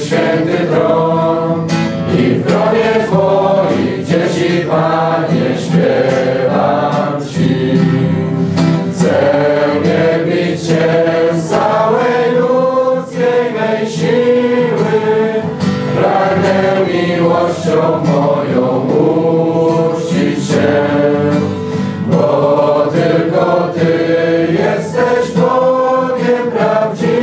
święty tron i w gronie twoich dzieci, Panie, śpiewam Ci. Chcę wielbić Cię z całej ludzkiej mej siły, pragnę miłością moją uczcić Cię, bo tylko Ty jesteś Bogiem prawdziwym.